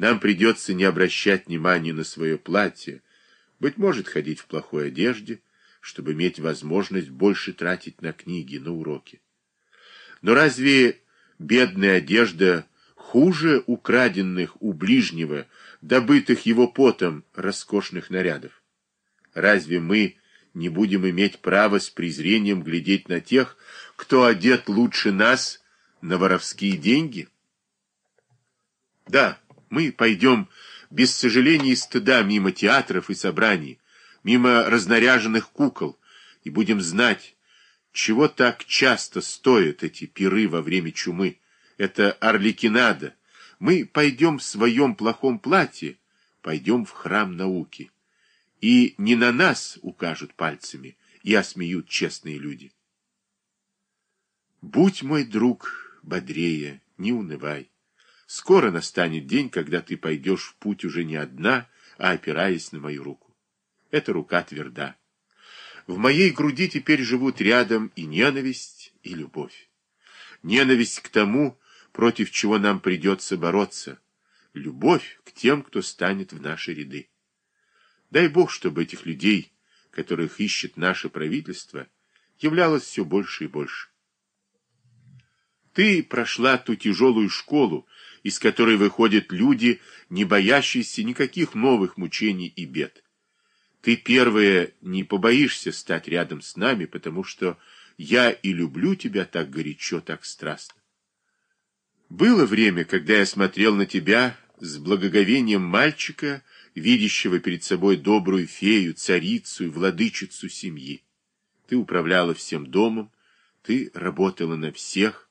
Нам придется не обращать внимания на свое платье, быть может, ходить в плохой одежде, чтобы иметь возможность больше тратить на книги, на уроки. Но разве бедная одежда хуже украденных у ближнего, добытых его потом роскошных нарядов? Разве мы не будем иметь права с презрением глядеть на тех, кто одет лучше нас на воровские деньги? Да, мы пойдем без сожаления и стыда мимо театров и собраний, мимо разнаряженных кукол, и будем знать, чего так часто стоят эти пиры во время чумы. Это орликинада. Мы пойдем в своем плохом платье, пойдем в храм науки. И не на нас укажут пальцами и осмеют честные люди. Будь мой друг бодрее, не унывай. Скоро настанет день, когда ты пойдешь в путь уже не одна, а опираясь на мою руку. Эта рука тверда. В моей груди теперь живут рядом и ненависть, и любовь. Ненависть к тому, против чего нам придется бороться. Любовь к тем, кто станет в наши ряды. Дай Бог, чтобы этих людей, которых ищет наше правительство, являлось все больше и больше. Ты прошла ту тяжелую школу, из которой выходят люди, не боящиеся никаких новых мучений и бед. Ты, первая, не побоишься стать рядом с нами, потому что я и люблю тебя так горячо, так страстно. Было время, когда я смотрел на тебя с благоговением мальчика, видящего перед собой добрую фею, царицу и владычицу семьи. Ты управляла всем домом, ты работала на всех,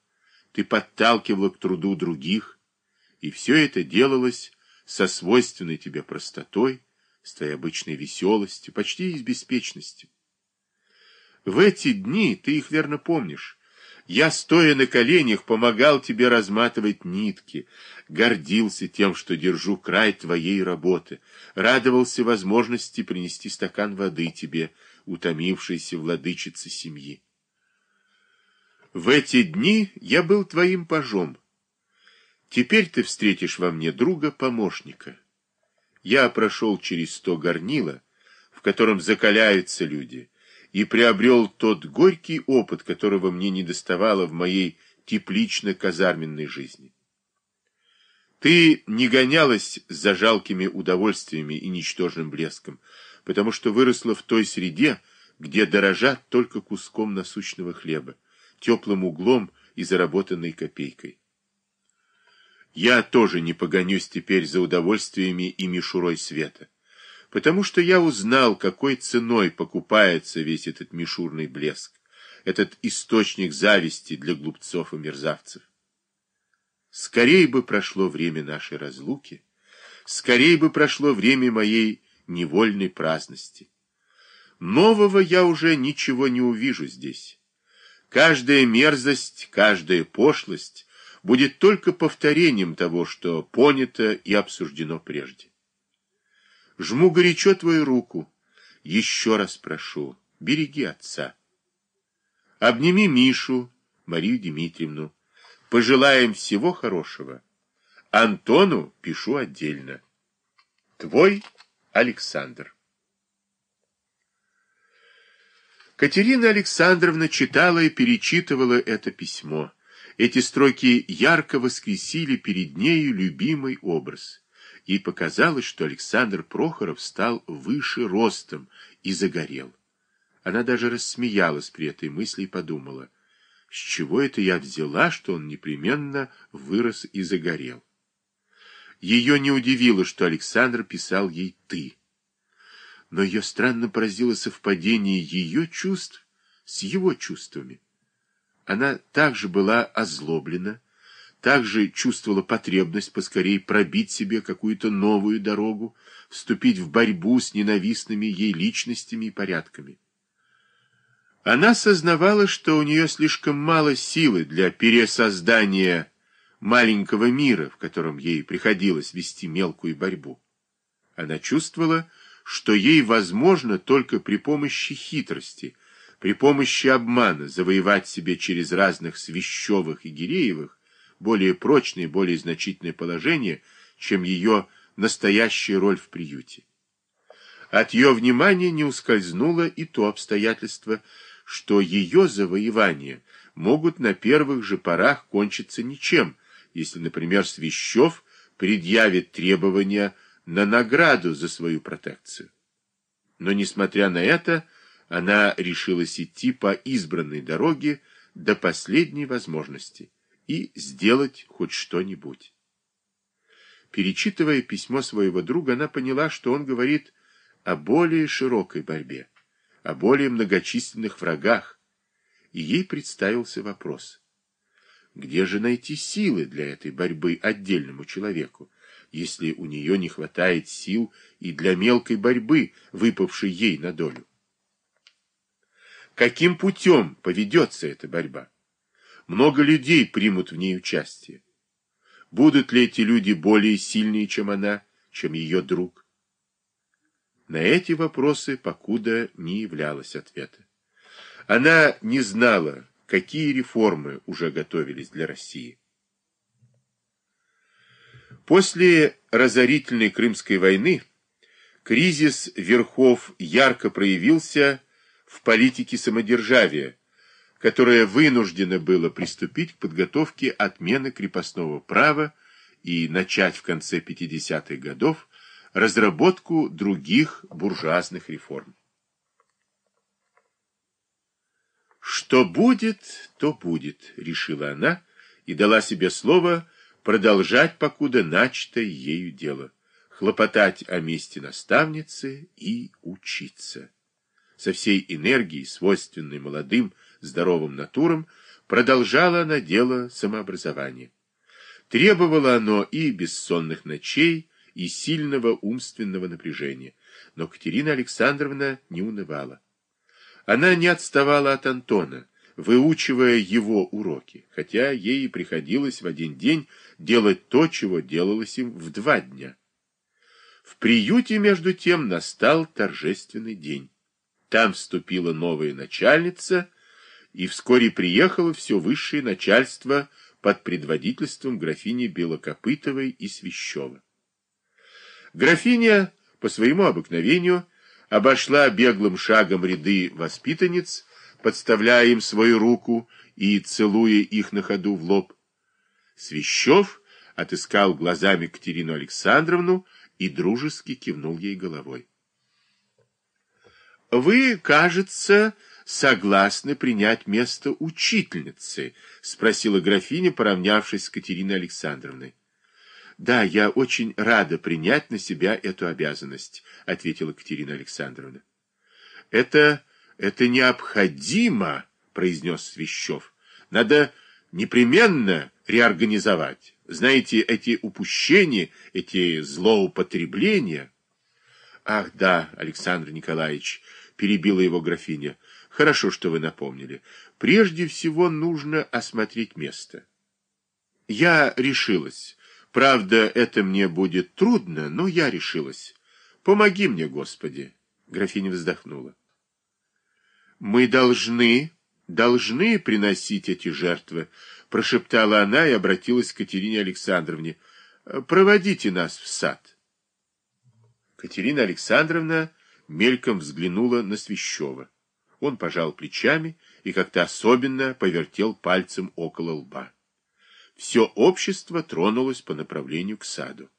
ты подталкивала к труду других, и все это делалось со свойственной тебе простотой, с твоей обычной веселостью, почти из беспечности. В эти дни, ты их верно помнишь, я, стоя на коленях, помогал тебе разматывать нитки, гордился тем, что держу край твоей работы, радовался возможности принести стакан воды тебе, утомившейся владычице семьи. В эти дни я был твоим пажом, Теперь ты встретишь во мне друга-помощника. Я прошел через сто горнила, в котором закаляются люди, и приобрел тот горький опыт, которого мне не доставало в моей теплично-казарменной жизни. Ты не гонялась за жалкими удовольствиями и ничтожным блеском, потому что выросла в той среде, где дорожат только куском насущного хлеба, теплым углом и заработанной копейкой. Я тоже не погонюсь теперь за удовольствиями и мишурой света, потому что я узнал, какой ценой покупается весь этот мишурный блеск, этот источник зависти для глупцов и мерзавцев. Скорей бы прошло время нашей разлуки, скорей бы прошло время моей невольной праздности. Нового я уже ничего не увижу здесь. Каждая мерзость, каждая пошлость будет только повторением того, что понято и обсуждено прежде. Жму горячо твою руку, еще раз прошу, береги отца. Обними Мишу, Марию Дмитриевну, пожелаем всего хорошего. Антону пишу отдельно. Твой Александр. Катерина Александровна читала и перечитывала это письмо. Эти строки ярко воскресили перед нею любимый образ. Ей показалось, что Александр Прохоров стал выше ростом и загорел. Она даже рассмеялась при этой мысли и подумала, с чего это я взяла, что он непременно вырос и загорел. Ее не удивило, что Александр писал ей «ты». Но ее странно поразило совпадение ее чувств с его чувствами. Она также была озлоблена, также чувствовала потребность поскорей пробить себе какую-то новую дорогу, вступить в борьбу с ненавистными ей личностями и порядками. Она сознавала, что у нее слишком мало силы для пересоздания маленького мира, в котором ей приходилось вести мелкую борьбу. Она чувствовала, что ей возможно только при помощи хитрости – при помощи обмана завоевать себе через разных Свящевых и Гиреевых более прочное и более значительное положение, чем ее настоящая роль в приюте. От ее внимания не ускользнуло и то обстоятельство, что ее завоевания могут на первых же порах кончиться ничем, если, например, Свящев предъявит требования на награду за свою протекцию. Но, несмотря на это, она решилась идти по избранной дороге до последней возможности и сделать хоть что-нибудь. Перечитывая письмо своего друга, она поняла, что он говорит о более широкой борьбе, о более многочисленных врагах, и ей представился вопрос. Где же найти силы для этой борьбы отдельному человеку, если у нее не хватает сил и для мелкой борьбы, выпавшей ей на долю? Каким путем поведется эта борьба? Много людей примут в ней участие. Будут ли эти люди более сильные, чем она, чем ее друг? На эти вопросы покуда не являлось ответа. Она не знала, какие реформы уже готовились для России. После разорительной Крымской войны кризис верхов ярко проявился в политике самодержавия, которое вынуждено было приступить к подготовке отмены крепостного права и начать в конце 50-х годов разработку других буржуазных реформ. «Что будет, то будет», — решила она и дала себе слово продолжать покуда начатое ею дело, хлопотать о месте наставницы и учиться. Со всей энергией, свойственной молодым, здоровым натурам, продолжала она дело самообразования. Требовало оно и бессонных ночей, и сильного умственного напряжения, но Катерина Александровна не унывала. Она не отставала от Антона, выучивая его уроки, хотя ей приходилось в один день делать то, чего делалось им в два дня. В приюте, между тем, настал торжественный день. Там вступила новая начальница, и вскоре приехало все высшее начальство под предводительством графини Белокопытовой и Свящева. Графиня, по своему обыкновению, обошла беглым шагом ряды воспитанниц, подставляя им свою руку и целуя их на ходу в лоб. Свящев отыскал глазами Катерину Александровну и дружески кивнул ей головой. «Вы, кажется, согласны принять место учительницы?» — спросила графиня, поравнявшись с Катериной Александровной. «Да, я очень рада принять на себя эту обязанность», — ответила Катерина Александровна. «Это... это необходимо», — произнес Свящев. «Надо непременно реорганизовать. Знаете, эти упущения, эти злоупотребления...» «Ах, да, Александр Николаевич», — перебила его графиня, — «хорошо, что вы напомнили. Прежде всего нужно осмотреть место». «Я решилась». Правда, это мне будет трудно, но я решилась. Помоги мне, Господи. Графиня вздохнула. Мы должны, должны приносить эти жертвы, прошептала она и обратилась к Катерине Александровне. Проводите нас в сад. Катерина Александровна мельком взглянула на Свящева. Он пожал плечами и как-то особенно повертел пальцем около лба все общество тронулось по направлению к саду.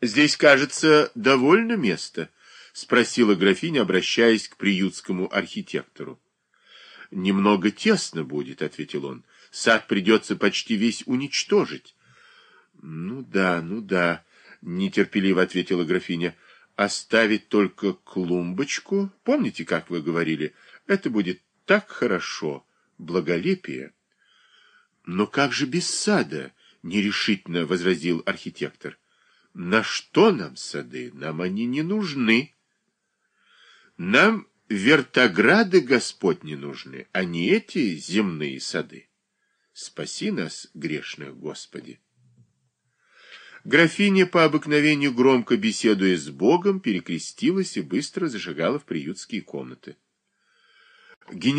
«Здесь, кажется, довольно места?» — спросила графиня, обращаясь к приютскому архитектору. «Немного тесно будет», — ответил он. «Сад придется почти весь уничтожить». «Ну да, ну да», — нетерпеливо ответила графиня. «Оставить только клумбочку? Помните, как вы говорили? Это будет так хорошо, благолепие». Но как же без сада? Нерешительно возразил архитектор. На что нам сады? Нам они не нужны. Нам вертограды Господь не нужны, а не эти земные сады. Спаси нас, грешных, Господи. Графиня, по обыкновению громко беседуя с Богом, перекрестилась и быстро зашагала в приютские комнаты.